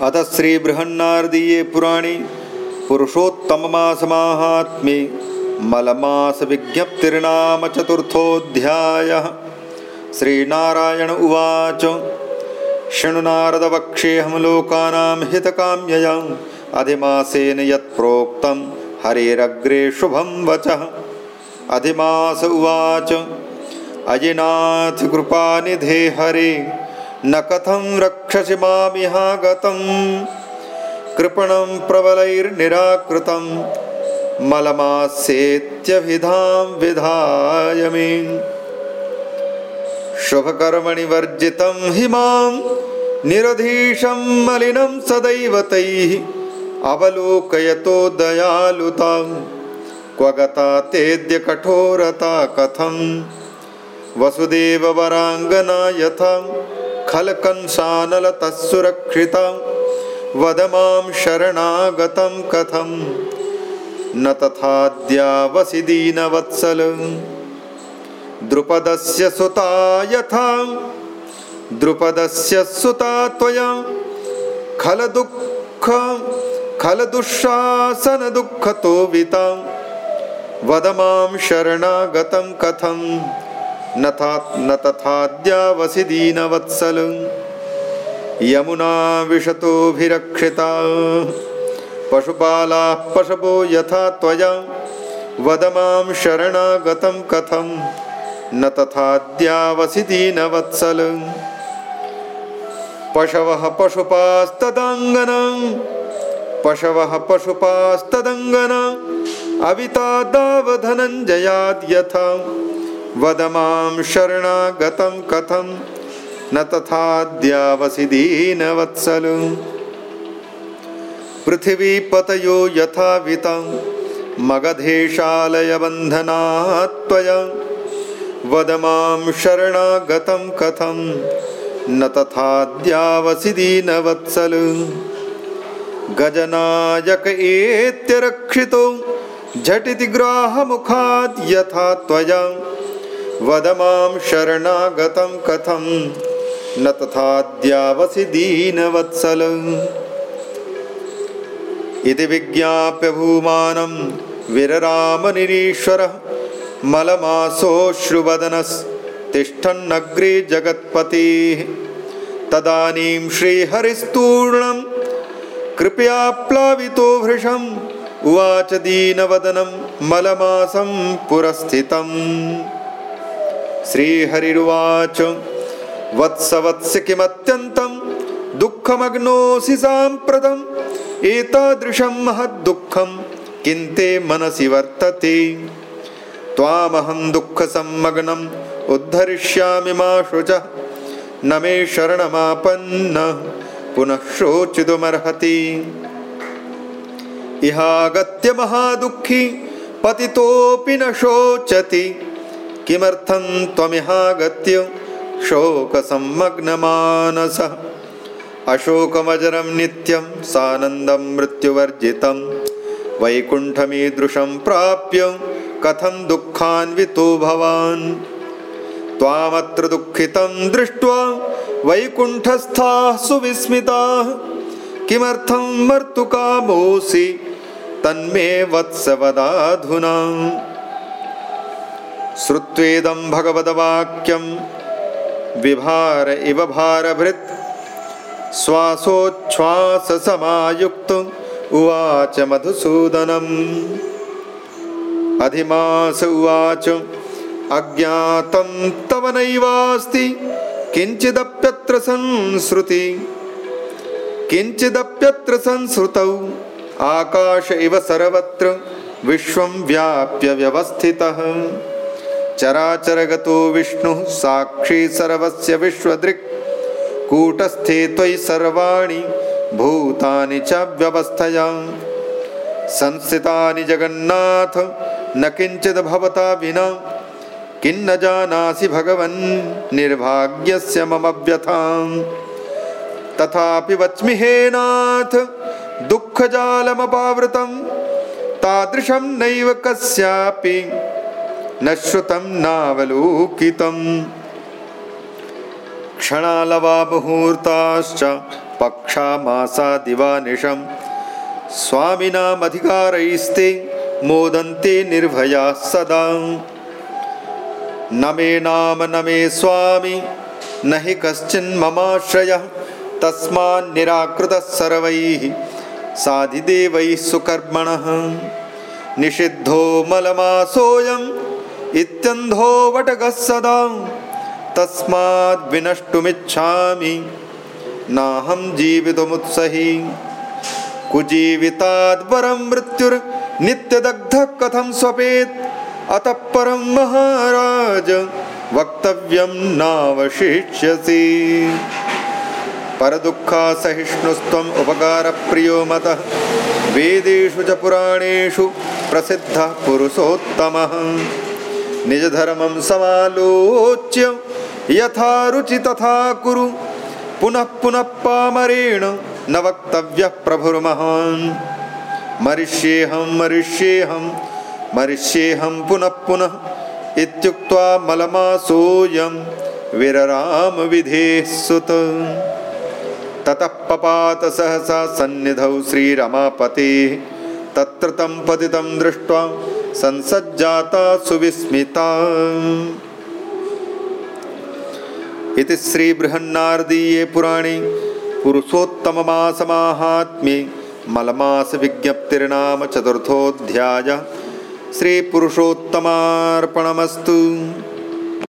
अथ श्रीबृहन्नारदीये पुराणे पुरुषोत्तममासमाहात्म्ये मलमासविज्ञप्तिर्नाम चतुर्थोऽध्यायः श्रीनारायण उवाच। शृणुनारदवक्षेऽहं लोकानां हितकाम्ययाम् अधिमासेन यत्प्रोक्तं हरेरग्रे शुभं वचः। अधिमास उवाच। अजिनाथ कृपानिधे हरे न कथं रक्षसि मामिहागतं? कृपणं प्रबलैर्निराकृतं। मलमास्येत्यभिधां शुभकर्मणि वर्जितं हि मां। निरधीशं मलिनं सदैव तैः। अवलोकयतो दयालुतां। क्व गता तेद्य कठोरता कथं वसुदेववराङ्गना यथा खलकंसानलतः सुरक्षिता वद मां शरणागतं कथं? न तथाद्यावसि दीनवत्सल द्रुपदस्य सुता यथा। द्रुपदस्य सुता त्वया। खलदुःख खलदुःशासनदुःखतो विता वद मां शरणागतं कथं न तथाद्यावसि दीनवत्सल। यमुना विशतोभिरक्षिता पशुपालाः पशवो यथा त्वया। वद मां शरणागतं कथं। न तथाद्यावसि दीनवत्सल। पशवः पशुपास्तदाङ्गना। पशवः पशुपास्तदङ्गना। अविता दावधनञ्जयाद्यथा वद मां शरणागतं कथं? न तथाद्यावसि दीनवत्सल। पृथिवीपतयो यथावितं मगधेशालयबन्धनात् त्वया। वद मां शरणागतं कथं? न तथाद्यावसि दीनवत्सल। गजनायक एत्यरक्षितो झटिति ग्राहमुखात् यथा त्वया वद मां शरणागतं कथं? न तथाद्यावसि दीनवत्सल। इति विज्ञाप्य भूमानं विररामनिरीश्वरः मलमासोऽश्रुवदनस्तिष्ठन्नग्रे जगत्पतिः। तदानीं श्रीहरिस्तूर्णं कृपया प्लावितो भृशम् उवाच दीनवदनं मलमासं पुरस्थितम् श्रीहरिरुवाच। वत्स वत्स किमत्यन्तं दुःखमग्नोऽसि साम्प्रतम्। एतादृशं महद्दुःखं किन्ते मनसि वर्तते। त्वामहं दुःखसम्मग्नम् उद्धरिष्यामि मा शुचः। न मे शरणमापन्नः। पुनः शोचितुमर्हति। इहागत्य महादुःखी पतितोऽपि न शोचति किमर्थं त्वमिहागत्य शोकसम्मग्नमानसः अशोकमजरं नित्यं सानन्दं मृत्युवर्जितं वैकुण्ठमीदृशं प्राप्य कथं दुःखान्वितो भवान्? त्वामत्र दुःखितं दृष्ट्वा वैकुण्ठस्थाः सुविस्मिताः किमर्थं मर्तुकामोऽसि? तन्मे वत्सवदाधुना श्रुत्वेदं भगवद्वाक्यं विभार इव भारभृत्। श्वासोच्छ्वाससमायुक्त उवाच मधुसूदनम्। अधिमास उवाच अज्ञातं तव नैवास्ति किञ्चिदप्यत्र संश्रुतौ आकाश इव सर्वत्र विश्वं व्याप्य व्यवस्थितः चराचरगतो विष्णुः साक्षी सर्वस्य विश्वदृक्। कूटस्थे त्वयि सर्वाणि भूतानि च व्यवस्थया। संस्थितानि जगन्नाथ न किञ्चिद् भवता विना। किन्न जानासि भगवन् निर्भाग्यस्य मम व्यथाम् तथापि वच्मि हे नाथ दुःखजालमपावृतं। तादृशं नैव कस्यापि न श्रुतं नावलोकितम् क्षणालवा मुहूर्ताश्च पक्षामासादिवानिशं। स्वामिनामधिकारैस्ते मोदन्ते निर्भयाः सदा। न मे नाम न मे स्वामी न हि कश्चिन्ममाश्रयः तस्मान्निराकृतः सर्वैः साधिदेवैः सुकर्मणः। निषिद्धो मलमासोऽयम् इत्यन्धो वटकः सदा। तस्माद्विनष्टुमिच्छामि नाहं जीवितुमुत्सही। कुजीविताद्वरं मृत्युर्नित्यदग्धः कथं स्वपेत्। अतः परं महाराज वक्तव्यं नावशिष्यसि। परदुःखासहिष्णुस्त्वम् उपकारप्रियो मतः। वेदेषु च पुराणेषु प्रसिद्धः पुरुषोत्तमः निजधर्मं समालोच्य यथा रुचि तथा कुरु। पुनः पुनः पामरेण न वक्तव्यः प्रभुर्महान्। मरिष्येऽहं मरिष्येऽहं मरिष्येऽहं पुनः पुनः इत्युक्त्वा मलमासोऽयं विररामविधेः सुत। ततः पपात सहसा सन्निधौ श्रीरमापतेः। तत्र तं पतितं दृष्ट्वा संसज्जाता सुविस्मिता। इति श्रीबृहन्नारदीये पुराणे पुरुषोत्तममासमाहात्म्ये मलमासविज्ञप्तिर्नाम चतुर्थोऽध्यायः श्रीपुरुषोत्तमार्पणमस्तु